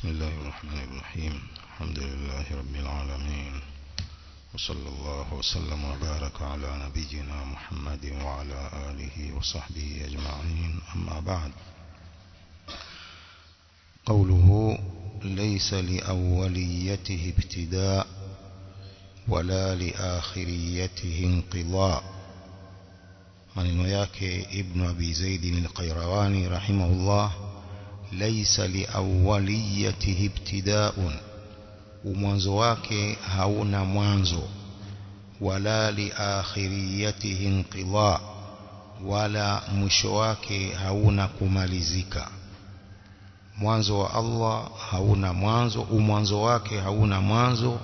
بسم الله الرحمن الرحيم. الحمد لله رب العالمين. وصلى الله وسلم وبارك على نبينا محمد وعلى آله وصحبه أجمعين. أما بعد. قوله ليس لأوليته ابتداء ولا لآخريته انقضاء. maneno yake ibn abi zaid al-qayrawani rahimahullah laysa liawwaliyatihi ibtida'un umwanzo wake hauna mwanzo wala liakhiriyatihi inqidha wala mwisho wake hauna kumalizika mwanzo wa Allah hauna mwanzo umwanzo wake hauna mwanzo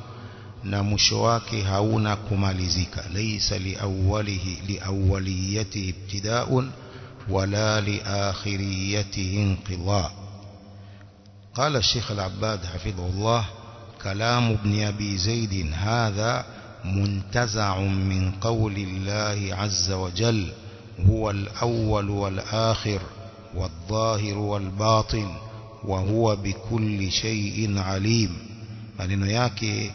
na mwisho wake hauna kumalizika laysa liawwalihi liawwaliyatihi ibtida'un wala liakhiriyatihi inqidha قال الشيخ العباد حفظه الله كلام ابن أبي زيد هذا منتزع من قول الله عز وجل هو الأول والآخر والظاهر والباطن وهو بكل شيء عليم. Maneno yake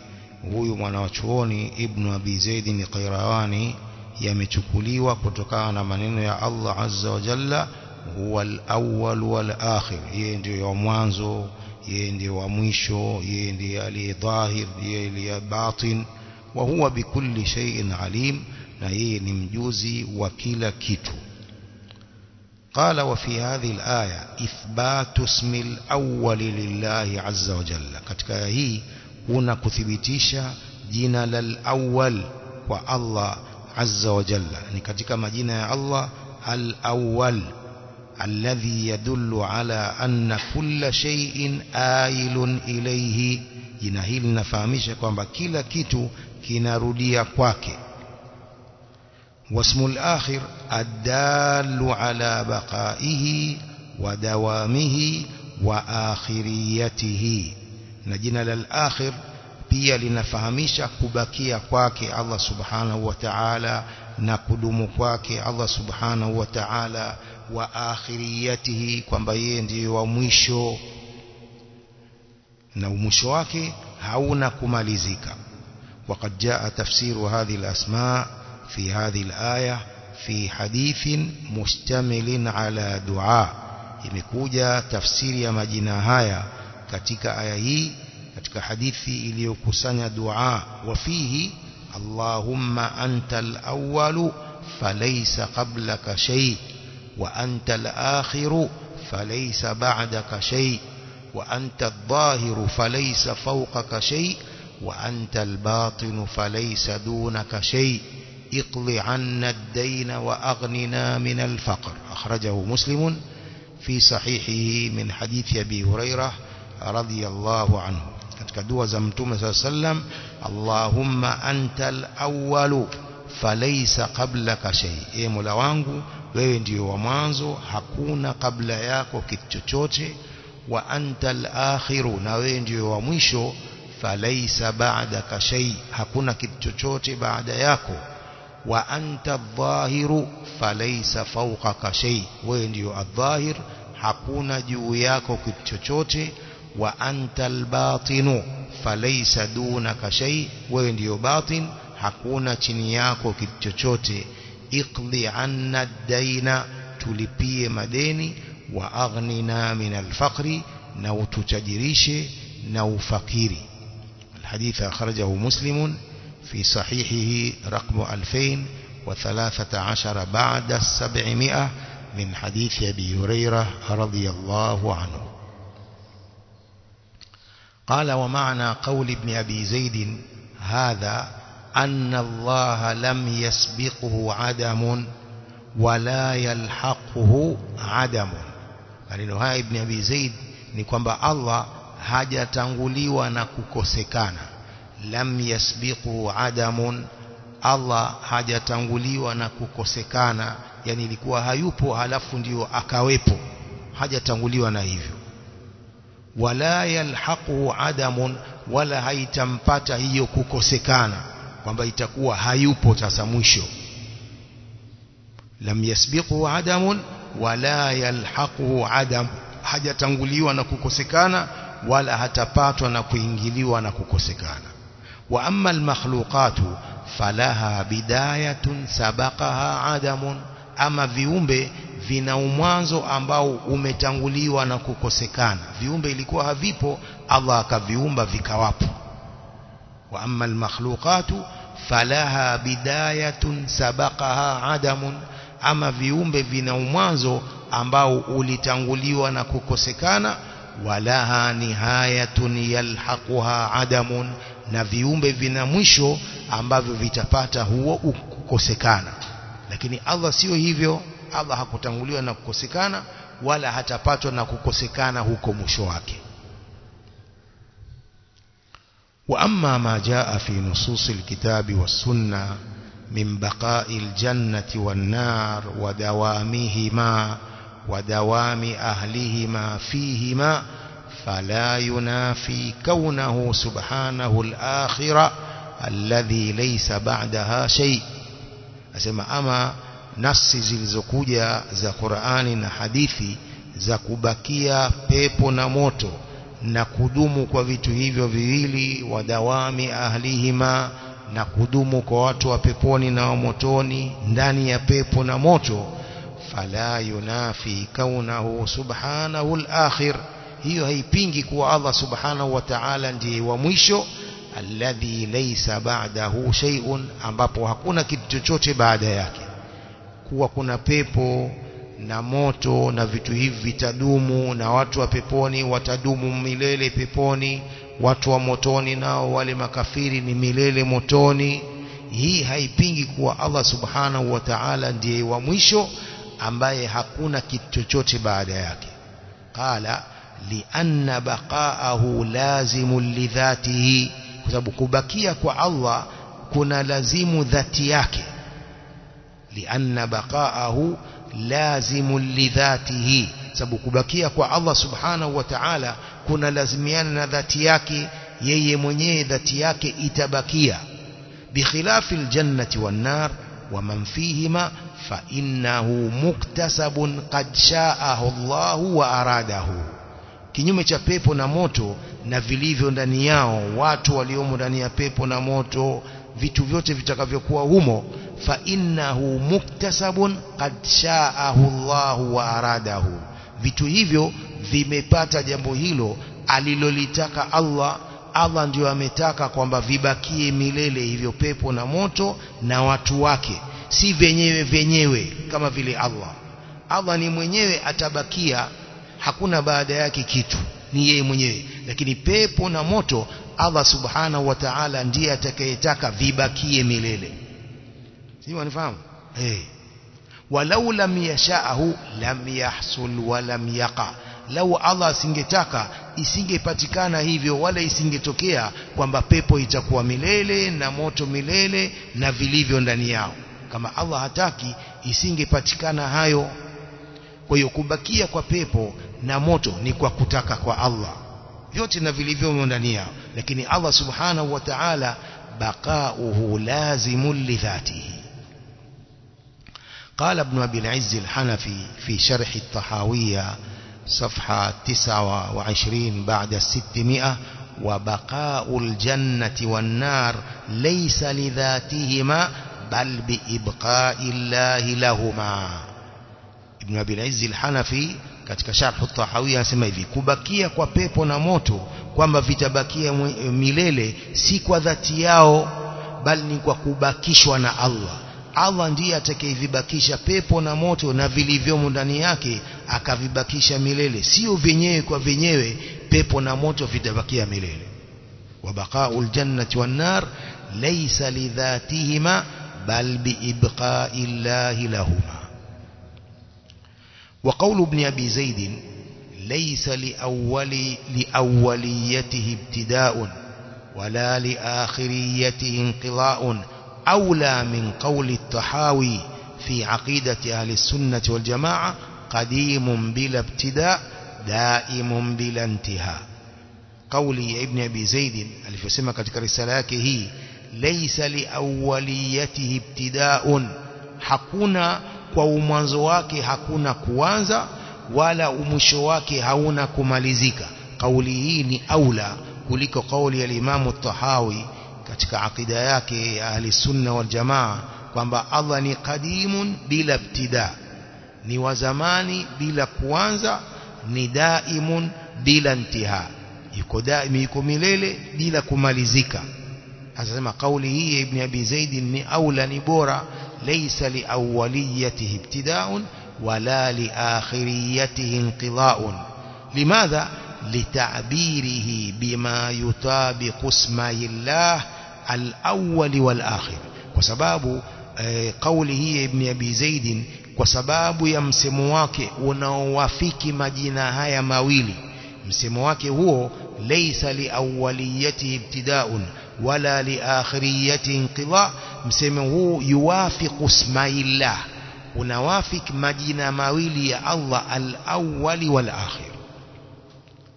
huyu mwanachuoni ibn abi zaid al-qayrawani yamechukuliwa kutokana na maneno ya Allah azza wa jalla هو الأول والآخر. يندي يومانزو يندي ومشو يندي يلي ظاهر يلي باطن. وهو بكل شيء عليم. نهي نمجوزي وكل كتو قال وفي هذه الآية إثبات اسم الأول لله عز وجل. قد هي هنا كثبتيشا جنا للأول وأله عز وجل. يعني كتك مجنا يا الله الأول. الذي يدل على أن كل شيء آيل إليه. ينهيل نفهمش كما كلا كتو كنارودية كواكي. واسم الآخر الدال على بقائه ودوامه وآخريته. نجينا للآخر. بيا لنفهمش كبكية كواكي. الله سبحانه وتعالى. نقدم كواكي. الله سبحانه وتعالى. Wa akhiriyatihi kwamba yeye ndiye wa mwisho na mwisho wake hauna kumalizika وقد جاء تفسير هذه الأسماء في هذه الآية في حديث مشتمل على دعاء imekuja tafsiri ya majina haya katika aya hii katika hadithi iliyokusanya dua wafihi Allahumma antal awwalu falaysa qablaka shay وأنت الآخر فليس بعدك شيء وأنت الظاهر فليس فوقك شيء وأنت الباطن فليس دونك شيء. اقض عنا الدين وأغننا من الفقر. أخرجه مسلم في صحيحه من حديث أبي هريرة رضي الله عنه. كدوة زمتم صلى الله عليه وسلم اللهم أنت الأول فليس قبلك شيء إيه ملوانكو wewe ndio wa mwanzo hakuna kabla yako kitu chochote wa anta al-akhiru na wewe ndio wa mwisho falaysa ba'daka shay hakuna kitu chochote baada yako wa anta adh-dhahiru falaysa fawqaka shay wewe ndio adh-dhahir hakuna juu yako kitu chochote wa anta al-batinu falaysa dunaka shay wewe ndio batin hakuna chini yako kitu chochote iqdi anna ad-daina tulipie madeni wa aghnina min al-faqri na na ufakiri الحديث أخرجه مسلم في صحيحه رقم 2013 بعد السبعمائة من حديث أبي هريرة رضي الله عنه. قال ومعنى قول ابن أبي زيد هذا أن الله لم يسبقه عدم ولا يلحقه عدم maneno haya ibn abi zaid ni kwamba Allah hajatanguliwa na kukosekana lam yasbiqu adamun Allah hajatanguliwa na kukosekana yani ilikuwa hayupo halafu ndio akawepo hajatanguliwa na hivyo wala yalhaqu adamun wala haitampata hiyo kukosekana kwamba itakuwa hayupo sasa mwisho. Lam yasbiqu adamun wala yalhaqu adam hajatanguliwa na kukosekana wala hatapatwa na kuingiliwa na kukosekana. Wa amma almakhluqatu falaha bidayatun sabaqaha adamun ama viumbe vina umwanzo ambao umetanguliwa na kukosekana. Viumbe ilikuwa havipo Allah akaviumba vikawapo wa المخلوقات فلها falaha سبقها عدم ama viumbe vina umwanzo ambao ulitanguliwa na kukosekana walaha nihayatun yalhaquha adamun na viumbe vina mwisho ambavyo vitapata huo kukosekana. Lakini Allah sio hivyo Allah hakutanguliwa na kukosekana wala hatapatwa na kukosekana huko mwisho wake وأما ما جاء في نصوص الكتاب والسنة من بقاء الجنة والنار ودوامهما ودوام أهلهما فيهما فلا ينافي كونه سبحانه الآخر الذي ليس بعدها شيء. أسمى أما nasi zilizokuja za Qur'ani na hadithi za na kudumu kwa vitu hivyo viwili wa dawami ahlihima na kudumu kwa watu wa peponi na wa motoni ndani ya pepo na moto fala yunafi kaunahu subhanahu al-akhir. Hiyo haipingi kuwa Allah subhanahu wa ta'ala ndiye wa mwisho alladhi laysa ba'dahu shay'un ambapo hakuna kitu chochote baada yake. Kuwa kuna pepo na moto na vitu hivi vitadumu na watu wa peponi watadumu milele peponi watu wa motoni nao wale makafiri ni milele motoni. Hii haipingi kuwa Allah subhanahu wa ta'ala ndiye wa mwisho ambaye hakuna kitu chochote baada yake. Qala lianna baqaahu lazimun lidhatihi kwa sababu kubakia kwa Allah kuna lazimu dhati yake. Lianna baqaahu لازم لذاته. سبكبكيا كو الله سبحانه وتعالى كنا لازميان ذاتياك يي منيه ذاتياك اتبكيا بخلاف الجنة والنار ومن فيهما فإنه مكتسب قد شاءه الله وأراده. Kinyume cha بيبو na moto na vilivyo ndani yao watu waliomo ndani ya pepo vitu vyote vitakavyokuwa humo fa innahu muktasabun qad sha'ahu Allahu wa aradahu. Vitu hivyo vimepata jambo hilo alilolitaka Allah. Allah ndio ametaka kwamba vibakie milele hivyo pepo na moto na watu wake si vyenyewe vyenyewe kama vile Allah. Allah ni mwenyewe atabakia hakuna baada yake kitu ni yeye mwenyewe. Lakini pepo na moto Allah subhanahu wa ta'ala ndiye atakayetaka vibakie milele. Sio wanifahamu? Eh. Hey. walau lam yashahu lam yahsul wa lam yaqa. Lau Allah asingetaka isingepatikana hivyo wala isingetokea kwamba pepo itakuwa milele na moto milele na vilivyo ndani yao. Kama Allah hataki isingepatikana hayo. Kwa hiyo kubakia kwa pepo na moto ni kwa kutaka kwa Allah vyote na vilivyomo ndani yao. Lakini Allah subhanahu wa ta'ala baqauhu lazimun lidhatihi قال ابن أبي العز الحنفي في شرح الطحاوية صفحة 29 بعد الستمائة وبقاء الجنة والنار ليس لذاتهما بل بإبقاء الله لهما ابن أبي العز الحنفي katika sharhu at-tahawiyya anasema hivi kubakia kwa pepo na moto kwamba vitabakia milele si kwa dhati yao bali ni kwa kubakishwa na Allah. Allah ndiye atakayevibakisha pepo na moto na vilivyomo ndani yake akavibakisha milele. Sio vyenyewe kwa vyenyewe pepo na moto vitabakia milele. Wabaqaul jannati wan nar laysa lidhatihima bal biibqa'i llahi lahuma وقول ابن أبي زيد ليس لأول لأوليته ابتداء ولا لآخريته انقضاء أولى من قول الطحاوي في عقيدة أهل السنة والجماعة قديم بلا ابتداء دائم بلا انتهاء. قولي ابن أبي زيد الفسمة كتك رسالاته ليس لأوليته ابتداء حقنا kwa umwanzo wake hakuna kuanza wala umwisho wake hauna kumalizika kauli hii ni aula kuliko kauli ya Imam Tahawi katika akida yake ya ahli sunna wal jamaa kwamba Allah ni qadimun bila ibtida ni wa zamani bila kuanza ni daimun bila intiha yuko daimi yuko milele bila kumalizika asema kauli hii ya ibn abi zaid ni aula ni bora ليس لأوليته ابتداء ولا لآخريته انقضاء. لماذا؟ لتعبيره بما يتابق اسماء الله الأول والآخر. وسباب آه، قوله ابن أبي زيد وسباب يمسموك ونوافك مجينها يا ماويلي. مسموك هو ليس لأوليته ابتداء ولا لآخريته انقضاء. Msemo huu yuwafiqu ismaillah. Unawafik majina mawili ya Allah al-awwali wal-akhir.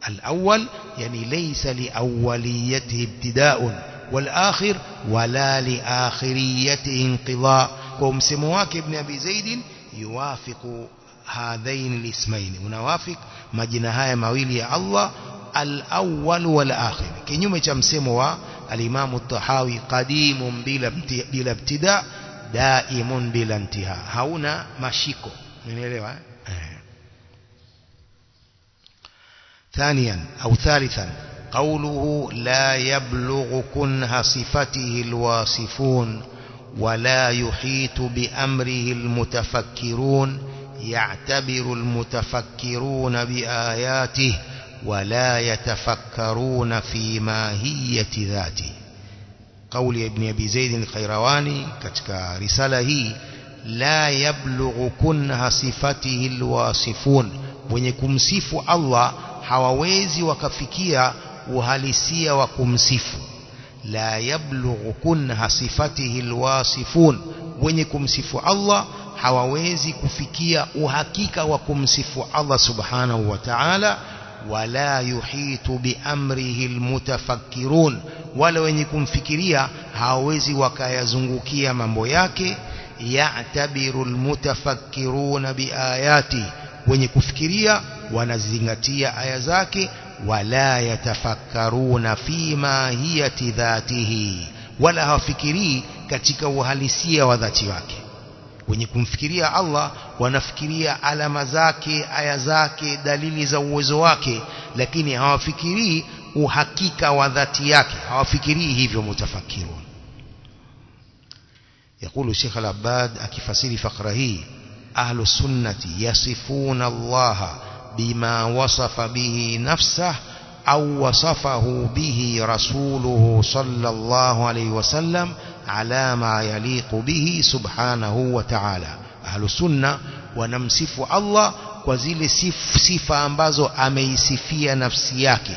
الأول يعني ليس لأوليته ابتداء والآخر ولا لآخريته انقضاء ومسمواك ابن أبي زيد يوافق هذين الاسمين ونوافق مجنهاي مويلي الله الأول والآخر كنيوم تمسموا الإمام الطحاوي قديم بلا ابتداء دائم بلا انتهاء. هنا مشيكو. إليه ثانيا أو ثالثا. قوله لا يبلغ كنه صفته الواصفون ولا يحيط بأمره المتفكرون يعتبر المتفكرون بآياته ولا يتفكرون في ماهية ذاته. قول ابن أبي زيد الخيرواني كتك رسالة لا يبلغ كنها صفته الواصفون. ونكم سيف الله حواوزي وكفكية وهلسية وكم سيف لا يبلغ كنها صفته الواصفون ونكم سيف الله حواوزي كفكية وهكيك وكم سيف الله سبحانه وتعالى wala yuhitu biamrihi almutafakkirun wala wenye kumfikiria hawawezi wakayazungukia mambo yake ya'tabiru almutafakkiruna biayati wenye kufikiria wanazingatia aya zake wala yatafakkaruna fi mahiyati dhatihi wala hawafikirii katika uhalisia wa dhati wake wenye kumfikiria Allah wanafikiria alama zake aya zake dalili za uwezo wake lakini hawafikirii uhakika wa dhati yake hawafikirii hivyo mutafakirun يقول الشيخ العباد أكفسير فقره أهل السنة يصفون الله بما وصف به نفسه أو وصفه به رسوله صلى الله عليه وسلم على ما يليق به سبحانه وتعالى. أهل السنة ونمسف الله وزيل سف سفة أمبازو أمي سفية نفسياك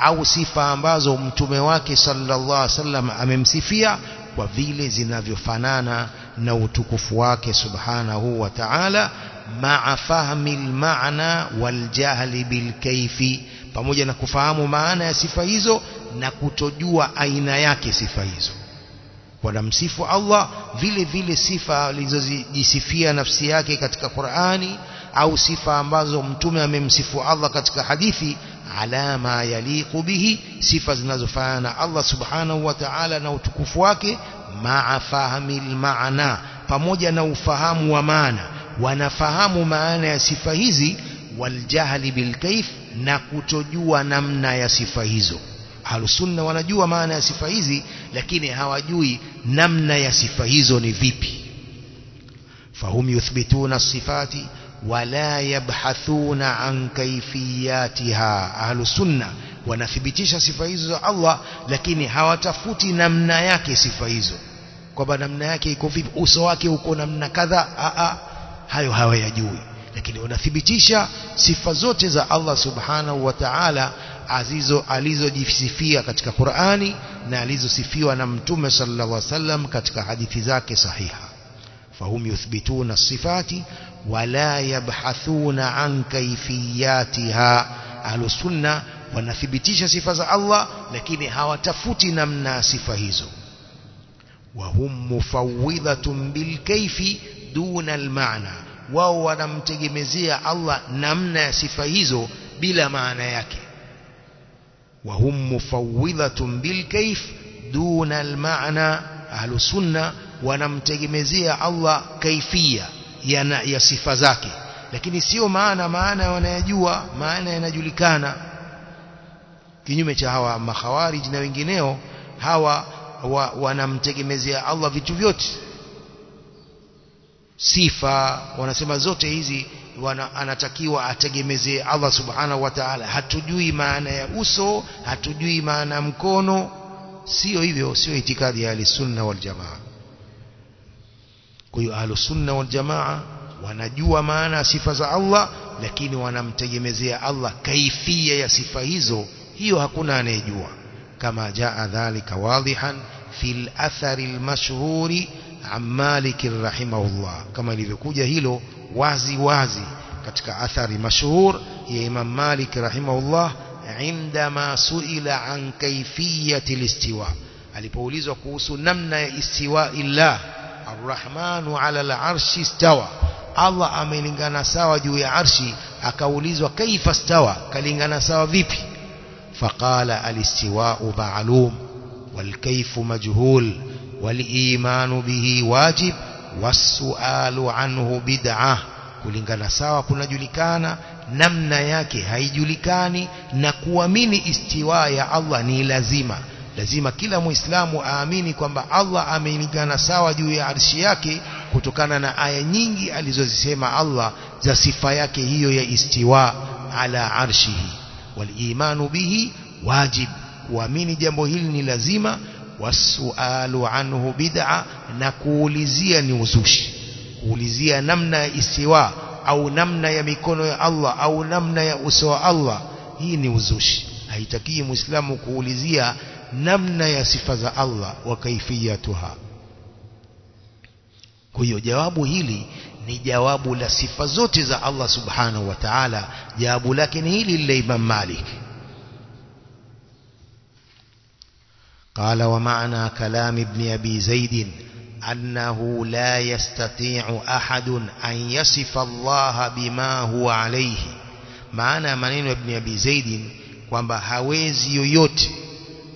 أو سفا أمبازو متموك صلى الله عليه وسلم أمي سفية وزيل زناف فنانا نوتكفواك سبحانه وتعالى مع فهم المعنى والجهل بالكيف. pamoja na kufahamu maana ya sifa hizo na Qur'ani au sifa ambazo mtume amemsifu Allah katika hadithi ala ma yaliqu bihi sifa zinazofanana na Allah subhanahu wa ta'ala na utukufu wake ma'a fahmi al-ma'na pamoja na ufahamu wa maana wanafahamu maana ya sifa hizi waljahli bilkaif na kutojua namna ya sifa hizo ahlusunna wanajua maana ya sifa hizi lakini hawajui namna ya sifa hizo ni vipi. Fahum yuthbituna sifati wala yabhathuna an kaifiyatiha. Ahlusunna wanathibitisha sifa hizo za Allah lakini hawatafuti namna yake sifa hizo. Kwamba namna yake iko vipi uso wake uko namna kadha a a hayo hawayajui. Lakini wanathibitisha sifa zote za Allah subhanahu wa ta'ala azizo alizojisifia katika Qur'ani na alizosifiwa na Mtume sallallahu alaihi wasallam katika hadithi zake sahiha fahum yuthbituna sifati wala yabhathuna an kaifiyatiha ahlusunna wanathibitisha sifa za Allah lakini hawatafuti namna sifa hizo وهم مفوضة بالكيف دون المعنى wao wanamtegemezea Allah namna ya sifa hizo bila maana yake وهم مفوضة بالكيف دون المعنى أهل السنة sifa zake lakini sio maana maana wanayajua maana yanajulikana kinyume cha hawa makhawarij na wengineo hawa wa, wanamtegemezea Allah vitu vyote sifa wanasema zote hizi wana, anatakiwa ategemezee Allah subhanahu wa ta'ala hatujui maana ya uso hatujui maana mkono sio hivyo sio itikadi ya sunna wal jamaa kwa hiyo ahlusunna wal jamaa wanajua maana sifa za Allah lakini wanamtegemezea Allah kaifia ya sifa hizo hiyo hakuna anayejua kama jaa dhalika wadihan fil athari almashhuri an rahimahullah kama ilivyokuja hilo wazi wazi katika athari mashhur ya Imam Malik rahimahullah عندما سئل عن كيفية الاستواء alipoulizwa kuhusu namna ya istiwa illah arrahmanu ala al-arshi istawa Allah amelingana sawa juu ya arshi akaulizwa kaifa stawa kalingana sawa vipi faqala al-istiwa'u ma'lum wal kayfu majhul wal imanu bihi wajib was-su'alu anhu bid'ah. Kulingana sawa kunajulikana namna yake haijulikani na kuamini istiwa ya Allah ni lazima. Lazima kila muislamu aamini kwamba Allah amelingana sawa juu ya arshi yake kutokana na aya nyingi alizozisema Allah za sifa yake hiyo ya istiwa ala arshihi. Wal imanu bihi wajib. Kuamini jambo hili ni lazima والسؤال عنه بدعة نكولزيا نوزوش. كولزيا نمنا استواء أو نمنا يمكون الله أو نمنا يأسوى الله. هي نوزوش. هيتكي مسلم كولزيا نمنا يسفز الله وكيفيتها. كي جوابه هيلي ni jawabu la sifa zote za Allah subhanahu wa ta'ala jawabu lakini hili lile Malik قال ومعنى كلام ابن أبي زيد أنه لا يستطيع أحد أن يصف الله بما هو عليه معنى منين ابن أبي زيد kwamba hawezi yoyote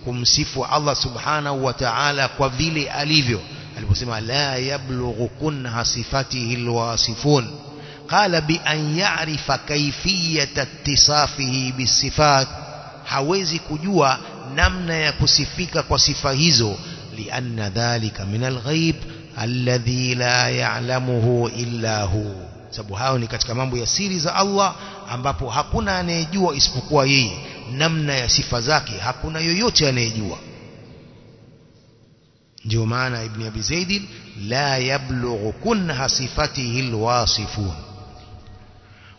kumsifu Allah subhanahu wa ta'ala kwa vile alivyo aliposema la yablughu kunha sifatihi alwasifun qala bi an ya'rifa kayfiyata ittisafihi bisifat hawezi kujua namna ya kusifika kwa sifa hizo lianna dhalika min alghaib alladhi la ya'lamuhu illa hu sababu hao ni katika mambo ya siri za Allah ambapo hakuna anayejua isipokuwa yeye namna ya sifa zake hakuna yoyote anayejua ndio maana ibn abi zaid la yablughu kunha sifatihi alwasifun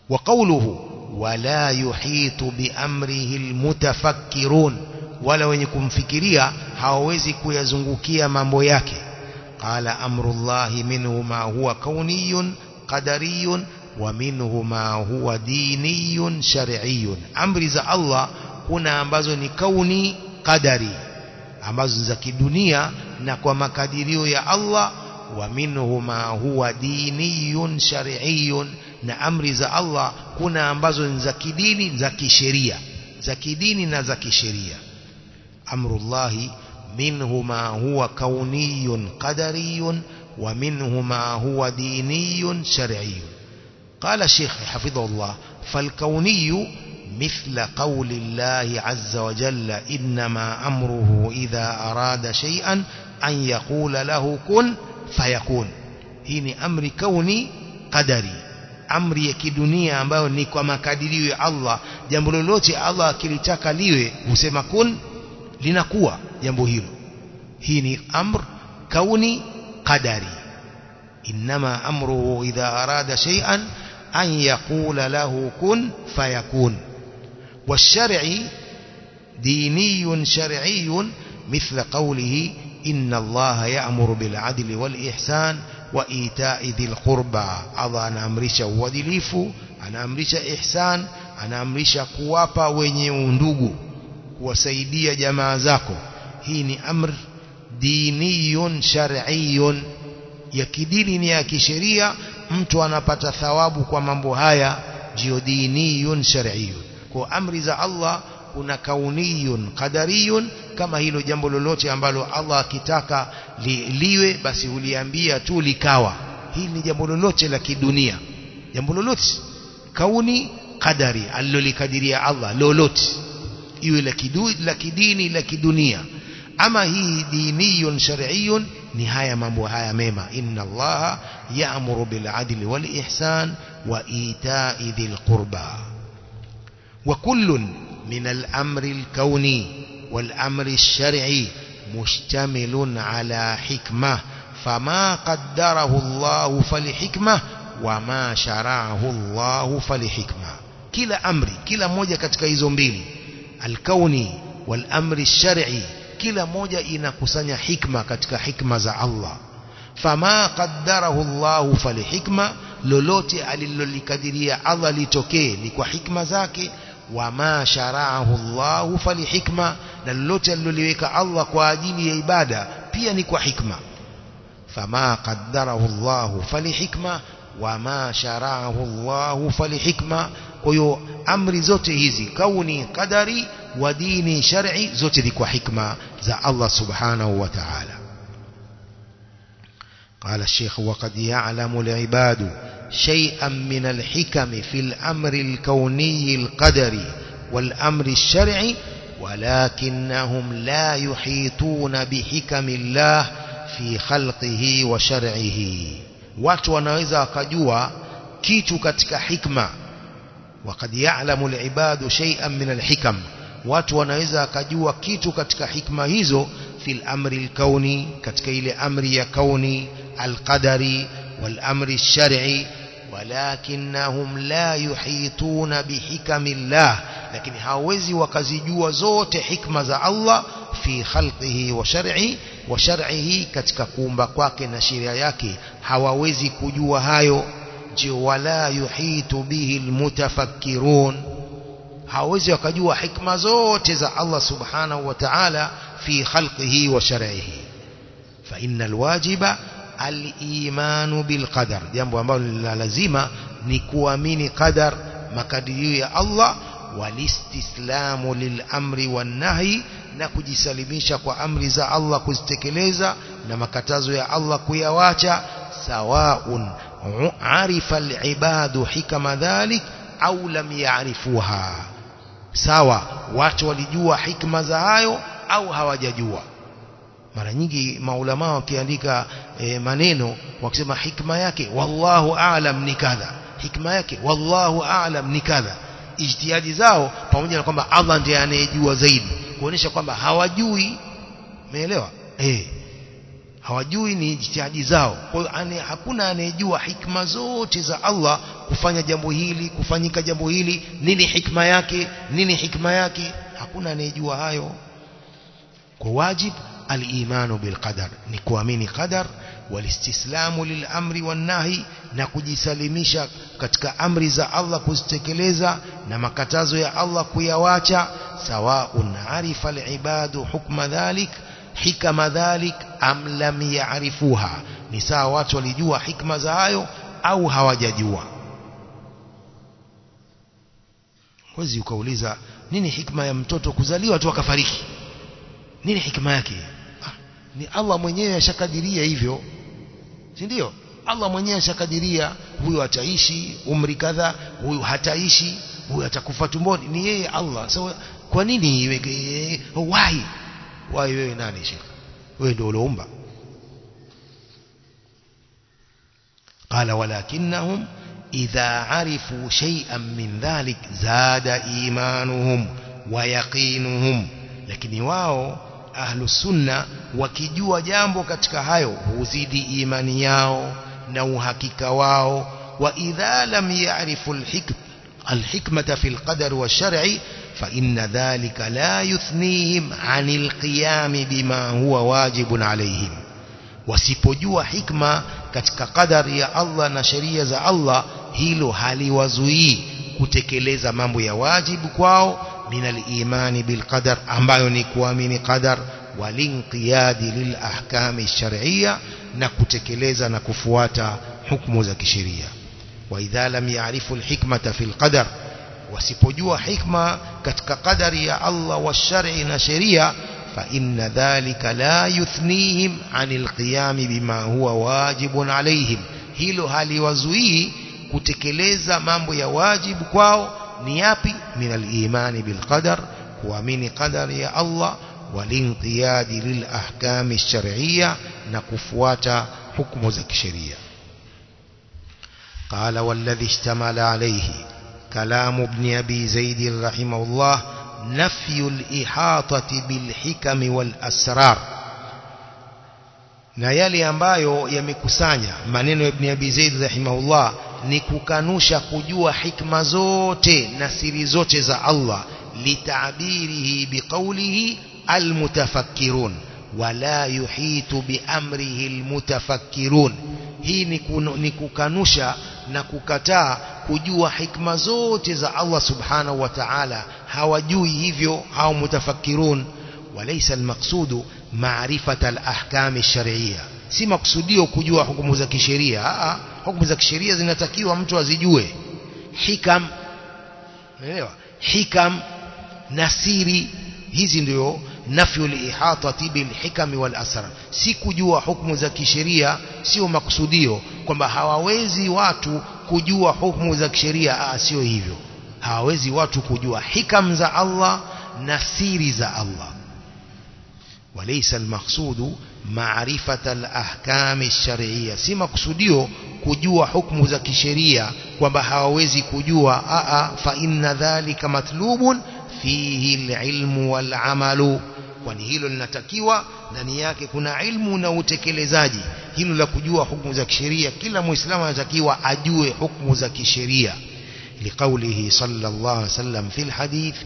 wa qawluhu wala yuhitu biamrihi almutafakkirun wala wenye kumfikiria hawawezi kuyazungukia mambo yake qala amrullahi minhu ma huwa kauniyun qadariyun wa minhu ma huwa diniyun shar'iyyun amri za Allah kuna ambazo ni kauni qadari ambazo za kidunia na kwa makadirio ya Allah wa minhu ma huwa diniyun shar'iyyun na amri za Allah kuna ambazo ni za kidini za kisheria za kidini na za kisheria أمر الله منه ما هو كوني قدري ومنه ما هو ديني شرعي. قال الشيخ حفظه الله فالكوني مثل قول الله عز وجل إنما أمره إذا أراد شيئا أن يقول له كن فيكون. هنا أمر كوني قدري أمر يكدنيا أمبالني كما قدري الله جمبلو الله كلتك ليوي وسمى كن linakuwa jambo hilo hii ni amr kauni qadari inma amruhu idha arada shay'an an yaqula lahu kun fayakun والشرعي ديني شرعي مثل قوله إن الله يأمر بالعدل والإحسان وإيتاء ذي القربى الله anaamrisha uadilifu anaamrisha ihsan anaamrisha kuwapa wenye undugu kuwasaidia jamaa zako. Hii ni amr diniyun shar'iyun. Ya kidini ni ya kisheria. Mtu anapata thawabu kwa mambo haya ndio diniyun shar'iyun. Kwa amri za Allah kuna kauniyun qadariyun. Kama hilo jambo lolote ambalo Allah akitaka li, liwe basi uliambia tu likawa. Hili ni jambo lolote la kidunia. Jambo lolote. Kauni qadari alilolikadiria Allah lolote iwe la kidini la kidunia ama hii diniyun shar'iyun ni haya mambo haya mema inna allaha ya'muru bil adli wal ihsan wa ita'i dhil qurba wa kullun min al amri al kawni wal amri al shar'i mushtamilun ala hikmah fama qaddarahu Allah falihikmah wama shara'ahu Allah falihikmah kila amri kila moja katika hizo mbili الكوني والأمر الشرعي كلا موجة إنكسان حكمة كتك حكمة زع الله. فما قدره الله فلحكمة لولوتي اللي كدرية الله لتوكي لكو حكمة زاكي وما شرعه الله فلحكمة لولوتي أللوليك الله كواجيني عبادة بياني كو حكمة. فما قدره الله فلحكمة وما شرعه الله فلحكمة Kuyo amri zote hizi Kauni kadari Wadini shari zote di kwa hikma Za Allah subhanahu wa ta'ala قال الشيخ وقد يعلم العباد شيئا من الحكم في الأمر الكوني القدري والأمر الشرعي ولكنهم لا يحيطون بحكم الله في خلقه وشرعه. واتوا نعيزا قدوا كيتو كتك حكمة وقد يعلم العباد شيئا من الحكم watu wanaweza wakajua kitu katika hikma hizo fil amri alkauni katika ile amri ya kauni alqadari wal amri shar'i walakinnahum la yuhituna bihikamillah lakini hawezi wakazijua zote hikma za Allah fi khalqihi wa shar'i wa shar'ihi katika kuumba kwake na sheria yake hawawezi kujua hayo je wala yuhitu bihi almutafakkirun hawezi wakajua hikma zote za Allah subhanahu wa ta'ala fi khalqihi wa shar'ihi fa innal wajiba al-imanu bil qadar jambo ambalo la lazima ni kuamini qadar makadirio ya Allah walistislamu lil amri wan nahi na kujisalimisha kwa amri za Allah kuzitekeleza na makatazo ya Allah kuyawacha sawaun arifa al-ibadu hikama dhalik au lam ya'rifuha sawa watu walijua hikma za hayo au hawajajua mara nyingi maulama wakiandika e, maneno wakisema hikma yake wallahu a'lam ni kadha hikma yake wallahu a'lam ni kadha ijtihadi zao pamoja na kwamba Allah ndiye anayejua zaidi kuonesha kwamba hawajui umeelewa eh hawajui ni ijtihadi zao kwa hiyo hakuna anayejua hikma zote za Allah kufanya jambo hili kufanyika jambo hili nini hikma yake nini hikma yake hakuna anayejua hayo kwa wajib al-imanu bil qadar ni kuamini qadar walistislamu lil amri wan nahi na kujisalimisha katika amri za Allah kuzitekeleza na makatazo ya Allah kuyawacha sawaun arifa al-ibadu hukma dhalik hikama dhalik am lam ya'rifuha. Ni sawa watu walijua hikma za hayo au hawajajua? Huwezi ukauliza nini hikma ya mtoto kuzaliwa tu akafariki? Nini hikma yake? Ah, ni Allah mwenyewe ashakadiria hivyo. Si ndio? Allah mwenyewe ashakadiria huyu ataishi umri kadha huyu hataishi huyu atakufa tumboni. Ni yeye Allah. So, kwa nini wewe why why wewe nani shekhi ويدولهم بقى قال ولكنهم إذا عرفوا شيئا من ذلك زاد إيمانهم ويقينهم. لكن واو أهل السنة وكجوا جامبو كتكهايو وزيد إيمان ياو نوها كيكواو وإذا لم يعرفوا الحكم الحكمة في القدر والشرع فإن ذلك لا يثنيهم عن القيام بما هو واجب عليهم. wasipojua hekima katika qadar ya Allah na sharia za Allah hilo haliwazuii kutekeleza mambo ya wajibu kwao من الإيمان بالقدر ambayo ni kuamini qadar والانقياد للأحكام الشرعية na kutekeleza na kufuata حكم زكشرية وإذا لم يعرف الحكمة في القدر wasipojua hikma katika qadari ya Allah wa shar'i na sheria fa inna dhalika la yuthnihim anil qiyam bima huwa wajibun alaihim hilo haliwazuii kutekeleza mambo ya wajibu kwao ni yapi min al-imani bil qadar kuamini qadari ya Allah walinqiyadi lil ahkami shar'iyya na kufuata hukumu za kisheria قال والذي اشتمل عليه كلام ابن أبي زيد رحمه الله نفي الإحاطة بالحكم والأسرار na yale ambayo yamekusanya maneno ya Ibn Abi Zaid rahimahullah ni kukanusha kujua hikma zote na siri zote za Allah litabirihi biqaulihi almutafakkirun wala yuhitu biamrihi almutafakkirun hii ni, kunu, ni kukanusha na kukataa kujua hikma zote za Allah subhanahu wa ta'ala hawajui hivyo hao mutafakkirun walaysa almaqsudu maarifata alahkam alshar'iyya si maksudio kujua hukumu za kisheria a hukumu za kisheria zinatakiwa mtu azijue hikam unaelewa hikam nasiri hizi ndio nafyu lihatati bilhikami wal asrar si kujua hukumu za kisheria sio makusudio kwamba hawawezi watu kujua hukumu za kisheria sio hivyo hawawezi watu kujua hikam za Allah na siri za Allah وليس المقصود معرفة الأحكام الشرعية si makusudio kujua hukumu za kisheria kwamba hawawezi kujua a fa inna dhalika matlubun fihi alilmu walamalu kwani hilo linatakiwa ndani yake kuna ilmu na utekelezaji hilo la kujua hukumu za kisheria kila muislamu anatakiwa ajue hukumu za kisheria liqaulihi sallallahu alaihi wasallam fil hadith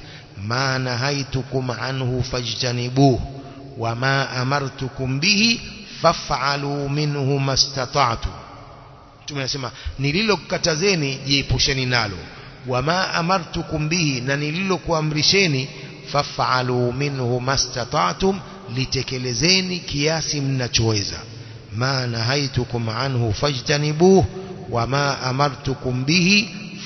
ma nahaitukum anhu fajtanibuhu wama amartukum bihi faf'alu minhu mastata'tu tumesema nililokukatazeni jiepusheni nalo wama amartukum bihi na nililokuamrisheni faf'alu minhu mastata'tum litekelezeni kiasi mnachoweza ma nahaitukum anhu fajtanibuhu wama amartukum bihi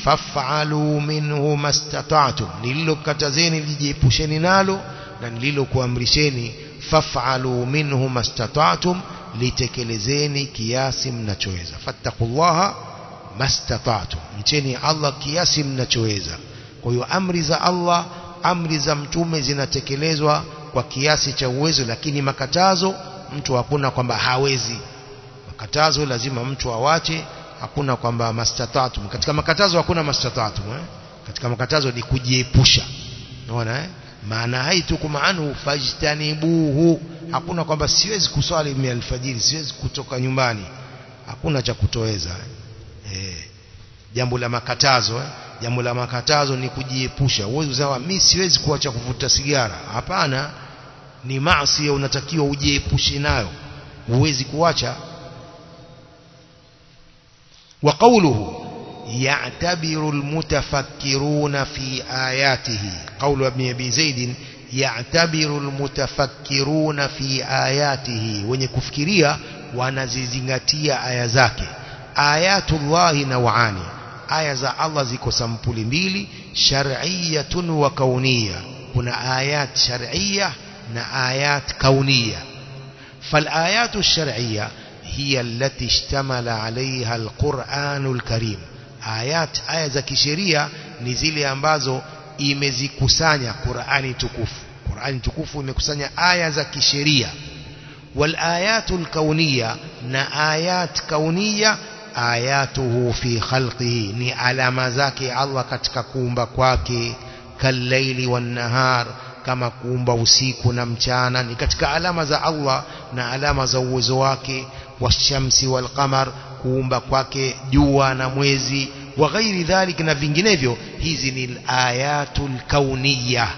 faf'alu minhu mastata'tum nililokukatazeni lijiepusheni nalo na nililokuamrisheni faf'alu minhu mastata'tum litekelezeni kiasi mnachoweza fattaqullaha mastata'tum mcheni Allah kiasi mnachoweza kwa hiyo amri za Allah amri za mtume zinatekelezwa kwa kiasi cha uwezo lakini makatazo mtu hakuna kwamba hawezi. Makatazo lazima mtu awache hakuna kwamba mastatatu. Katika makatazo hakuna mastatatu eh? katika makatazo ni kujiepusha. Unaona eh? Maana haitukum anhu fajtanibuhu. Hakuna kwamba siwezi kuswali mia alfajiri siwezi kutoka nyumbani. Hakuna cha kutoweza eh? Jambo la makatazo eh? jambo la makatazo ni kujiepusha. Uwezo sawa mimi siwezi kuacha kuvuta sigara. Hapana ni maasi unatakiwa ujiepushe nayo huwezi kuacha wa qawluhu يعتبر المتفكرون في آياته قول ابن أبي زيد يعتبر المتفكرون في آياته wenye kufikiria wanazizingatia aya zake ayatullahi nawani aya za Allah ziko sampuli mbili shar'iyyatun wa kauniyya kuna ayat shar'iyya na آيات كونية فالآيات الشرعية هي التي اشتمل عليها القرآن الكريم. آيات آية زكي شرية نزيلي أنبازو إيمزي كسانيا قرآن تكوف قرآن تكوف إيمزي آية زكي شرية والآيات الكونية نآيات كونية آياته في خلقه نعلم زكي الله كتككوم بكواكي كالليل والنهار kama kuumba usiku na mchana ni katika alama za Allah na alama za uwezo wake washamsi wal qamar kuumba kwake jua na mwezi wa ghairi dhalik na vinginevyo hizi ni ayatul kauniyya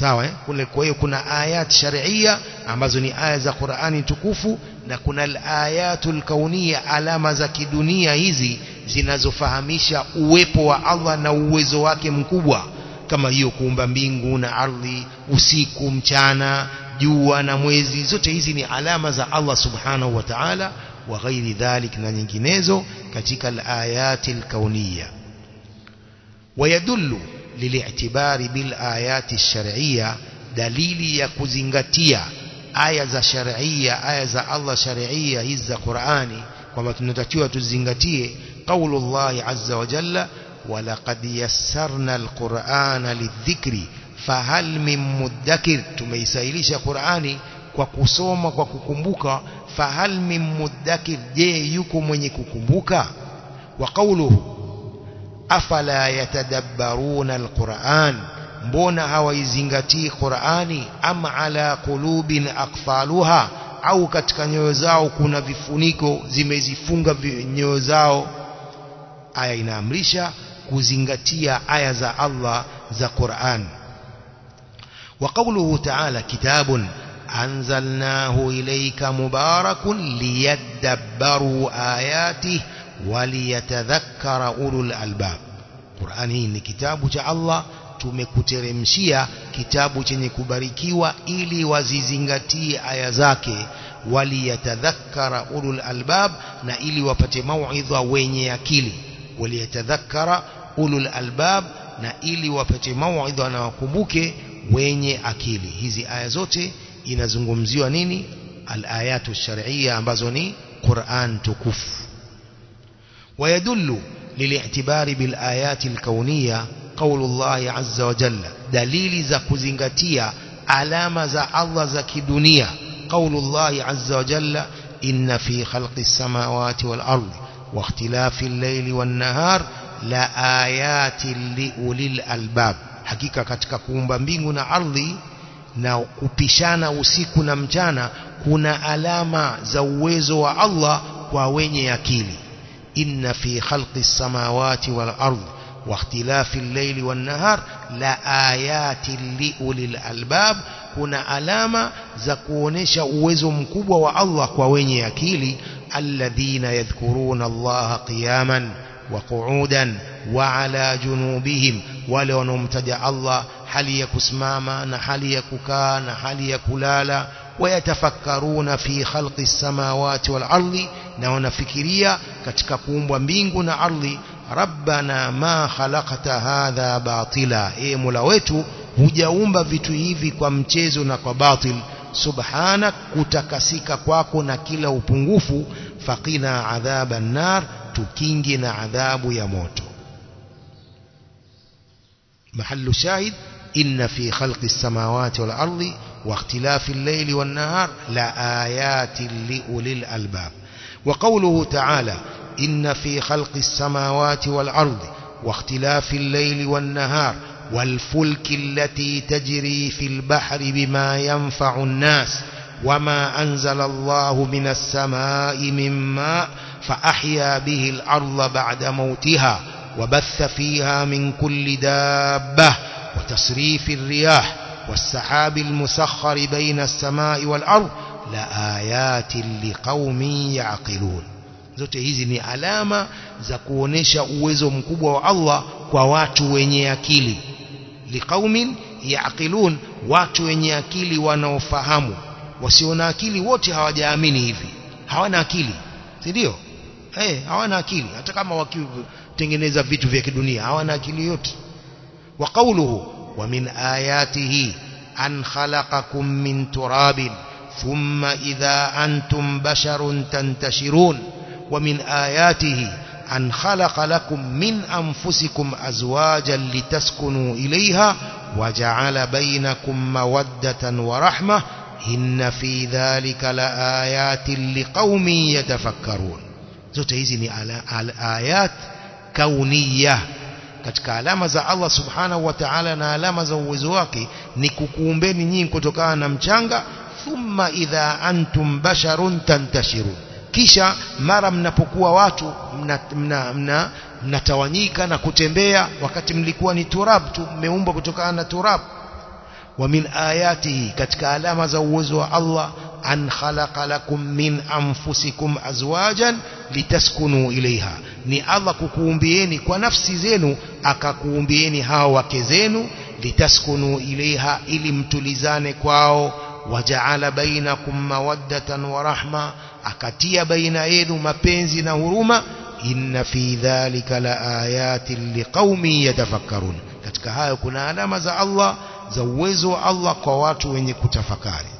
sawa eh? Kule kwa hiyo kuna ayat shar'iyya ambazo ni aya za Qur'ani tukufu na kuna ayatul kauniyya alama za kidunia hizi zinazofahamisha uwepo wa Allah na uwezo wake mkubwa kama hiyo kuumba mbingu na ardhi usiku mchana jua na mwezi zote hizi ni alama za Allah subhanahu wa ta'ala wa ghairi dhalik na nyinginezo katika al-ayati al-kauniyya ويدل للاعتبار بالآيات الشرعية دليل يكزنغتيا aya za sharia aya za Allah sharia hizi za Qur'ani kwamba tunatakiwa tuzingatie qaulullahi azza wa jalla muddakir tumeisailisha Qur'ani kwa kusoma kwa kukumbuka fahal min muddakir je yuko mwenye kukumbuka wa qauluhu afala yatadabbaruna alquran mbona hawaizingatii Qur'ani ama ala qulubin aqfaluha au katika nyoyo zao kuna vifuniko zimezifunga nyoyo zao aya inaamrisha kuzingatia aya za Allah za Qur'an qawluhu ta'ala kitabun anzalnahu ilayka mubarakun liyadabbaru ayatihi waliyatadhakkara ulul albab Qur'an hii ni kitabu cha Allah tumekuteremshia kitabu chenye kubarikiwa ili wazizingatie aya zake waliyatadhakkara ulul albab na ili wapate mauidha wenye akili waliyatadhakkara ulul albab na ili wapate mauidha na wakumbuke wenye akili hizi aya zote inazungumziwa nini alayatu shar'iyya ambazo ni Qur'an tukufu ويدل للاعتبار بالآيات الكونية قول الله عز وجل دليل za kuzingatia alama za Allah za kidunia قول الله عز وجل إن في خلق السماوات والأرض واختلاف الليل والنهار لآيات لأولي الألباب hakika katika kuumba mbingu na ardhi na kupishana usiku na mchana kuna alama za uwezo wa Allah kwa wenye akili inna fi khalqi samawati wal ardh واختلاف الليل والنهار لآيات لأولي الألباب kuna alama za kuonesha uwezo mkubwa wa Allah kwa wenye akili alladhina yadhkuruna Allah qiyaman وقعودا وعلى جنوبهم ولو نمتدع الله حال يكسماما حال يكوكان حال يكلالا ويتفكرون في خلق السماوات والعرض نونا فكريا كتككوم ومبينغنا عرض ربنا ما خلقت هذا باطلا. اي ملاويتو هجاومب فيتو هيفي kwa mchezo na سبحانك كتكسيكا kwako na kila upungufu faqina adhaban tukingi na adhabu ya moto. Mahallu shahid inna fi khalqi السماوات والارض واختلاف الليل والنهار لآيات لأولي الألباب وقوله تعالى إن في خلق السماوات والأرض واختلاف الليل والنهار والفلك التي تجري في البحر بما ينفع الناس وما أنزل الله من السماء من ماء فأحيا به الأرض بعد موتها وبث فيها من كل دابة وتصريف الرياح والسحاب المسخر بين السماء والأرض لآيات لقوم يعقلون zote hizi ni alama za kuonesha uwezo mkubwa wa Allah kwa watu wenye akili liqaumin yaqilun watu wenye akili wanaofahamu wasio na akili wote hawajaamini hivi hawana akili si ndio eh hawana akili hata kama wakitengeneza vitu vya kidunia hawana akili yote wa qawluhu wa min ayatihi an khalaqakum min turabin thumma idha antum basharun tantashirun ومن آياته أن خلق لكم من أنفسكم أزواجا لتسكنوا إليها وجعل بينكم مودة ورحمة إن في ذلك لآيات لقوم يتفكرون zote hizi ni ayat kauniya katika alama za Allah subhanahu wa ta'ala na alama za uwezo wake ni kukuumbeni nyinyi kutokana na mchanga thumma idha antum basharun tantashirun kisha mara mnapokuwa watu mnatawanyika mna, mna, mna na kutembea wakati mlikuwa ni turab tu mmeumbwa kutokana na turab wa min ayatihi katika alama za uwezo wa Allah أن خلق لكم من أنفسكم أزواجا لتسكنوا إليها. ni Allah kuwaumbieni kwa nafsi zenu akawaumbieni wake zenu لتسكنوا إليها. ili mtulizane kwao وجعل بينكم مودة ورحمة. akatia baina yenu mapenzi na huruma إن في ذلك لآيات لقوم يتفكرون. katika hayo kuna alama za uwezo wa Allah uwezo wa Allah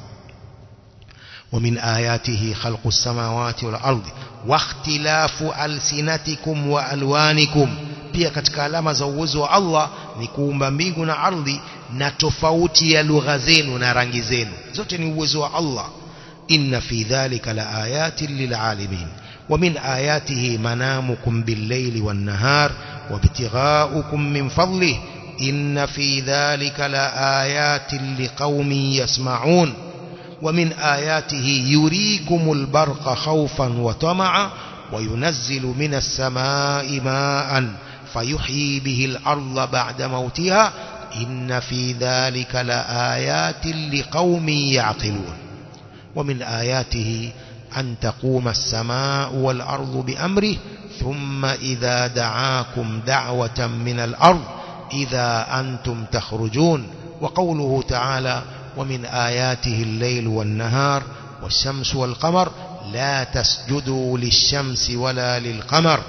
ومن آياته خلق السماوات والأرض واختلاف ألسنتكم وألوانكم pia katika alama za uwezo wa Allah ni kuumba mbingu na ardhi na tofauti ya lugha zenu na rangi zenu zote ni uwezo wa Allah inna fi dhalika la ayatin lilalimin ومن آياته منامكم بالليل والنهار وابتغاؤكم من فضله إن في ذلك لآيات لقوم يسمعون ومن آياته يريكم البرق خوفا وطمعا وينزل من السماء ماء فيحيي به الأرض بعد موتها إن في ذلك لآيات لقوم يعقلون. ومن آياته أن تقوم السماء والأرض بأمره ثم إذا دعاكم دعوة من الأرض إذا أنتم تخرجون. وقوله تعالى ومن آياته الليل والنهار والشمس والقمر لا تسجدوا للشمس ولا للقمر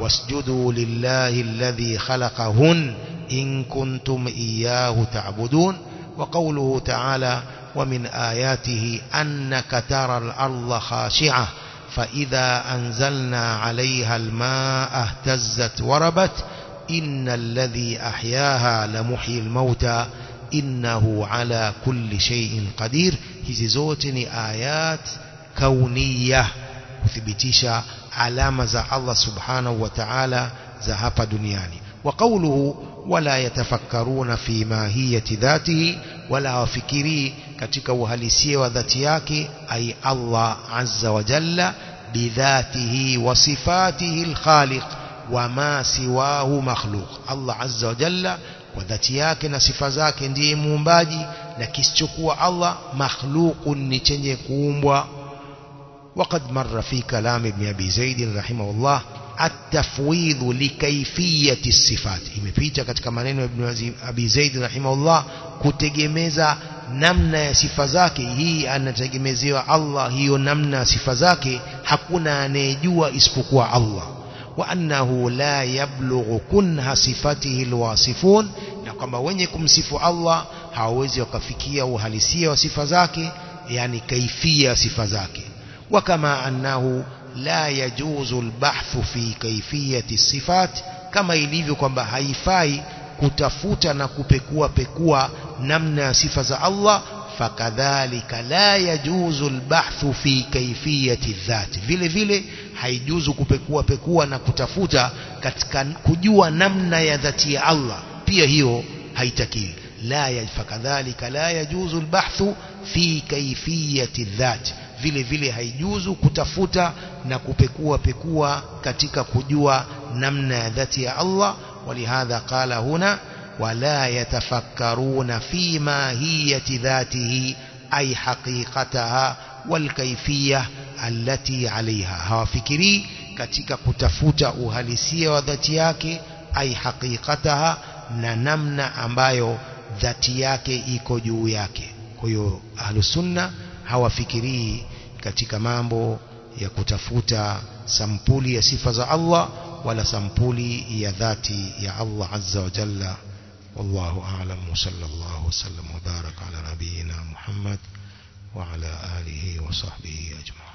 واسجدوا لله الذي خلقهن إن كنتم إياه تعبدون. وقوله تعالى ومن آياته أنك ترى الأرض خاشعة فإذا أنزلنا عليها الماء اهتزت وربت إن الذي أحياها لمحيي الموتى. إنه على كل شيء قدير hizi zote ni ayat kauniya kuthibitisha alama za Allah subhanahu wa ta'ala za hapa duniani wa qawluhu wala yatafakkaruna fi mahiyati dhatihi wala wafikiri katika uhalisia wa dhati yake ay Allah azza wa jalla bidhatihi wa sifatihi alkhaliq siwahu makhluq Allah azza wa jalla dhati yake na sifa zake ndiye muumbaji na kisichokuwa Allah makhluqun ni chenye kuumbwa وقد مر في كلام ابن أبي زيد رحمه الله التفويض لكيفية الصفات imepita katika maneno ibn Abi Zaid rahimahullah kutegemeza namna ya sifa zake hii anategemezewa Allah hiyo namna ya sifa zake hakuna anayejua isipokuwa Allah yablughu kunha sifatihi alwasifun na kwamba wenye kumsifu Allah hawawezi wakafikia uhalisia wa sifa zake yani kaifia sifa zake وكما أنه لا يجوز البحث في كيفية الصفات كما kutafuta na kupekua pekua namna ya sifa za Allah fakadhalika la yajuzu albahthu fi kayfiyati dhat vile vile haijuzu kupekua pekua na kutafuta katika kujua namna ya dhati ya Allah pia hiyo haitakiwi la fakadhalika la yajuzu albahthu fi kayfiyati dhat vile vile haijuzu kutafuta na kupekua pekua katika kujua namna ya dhati ya Allah walihadha qala huna wala yatafakkaruna fi mahiyati dhatihi ay haqiqataha walkayfiyah allati alaiha hawafikiri katika kutafuta uhalisia wa dhati yake ay haqiqataha na namna ambayo dhati yake iko juu yake kwa hiyo ahlusunna hawafikirii katika mambo ya kutafuta sampuli ya sifa za Allah wala sampuli ya dhati ya Allah azza wa jalla والله أعلم وصلى الله وسلم وبارك على نبينا محمد وعلى آله وصحبه أجمعين.